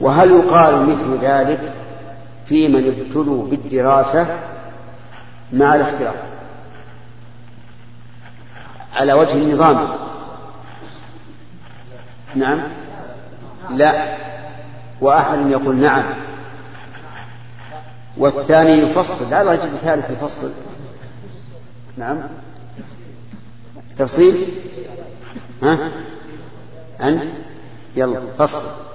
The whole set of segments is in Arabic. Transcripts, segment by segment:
وهل يقال مثل ذلك في من ابتلوا بالدراسة مع الاختلاط؟ على وجه النظام. نعم. لا. وأحد يقول نعم. والثاني يفصل. لا يجب الثالث يفصل نعم. تفصيل؟ ها؟ أنت؟ يلا فصل.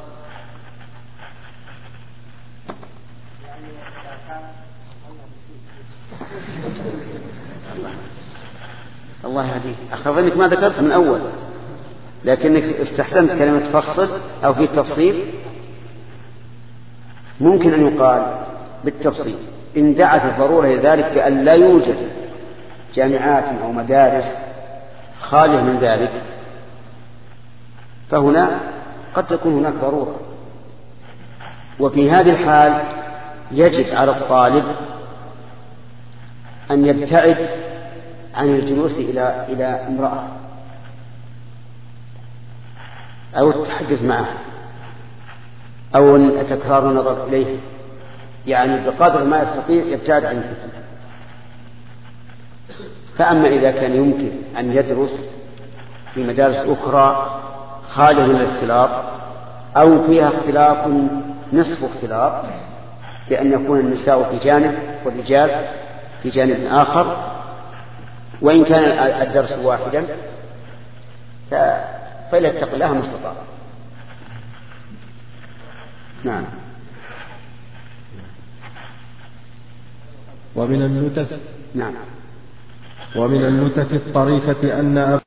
الله يهديك. أخاف ما ذكرت من أول. لكنك استحسنت كلمة فصل أو في التفصيل ممكن أن يقال بالتفصيل. إن دعت الضرورة إلى ذلك بأن لا يوجد جامعات أو مدارس خالية من ذلك فهنا قد تكون هناك ضرورة. وفي هذه الحال يجب على الطالب أن يبتعد عن الجلوس إلى إلى امرأة أو التحدث معه أو تكرار النظر إليه. يعني بقدر ما يستطيع يبتعد عن الفتنة. فأما إذا كان يمكن أن يدرس في مدارس أخرى خالية من الاختلاط أو فيها اختلاط نصف اختلاط بأن يكون النساء في جانب والرجال في جانب آخر وإن كان الدرس واحدا فليتق الله ما استطاع. نعم. ومن النتف نعم. ومن النتف الطريفة أن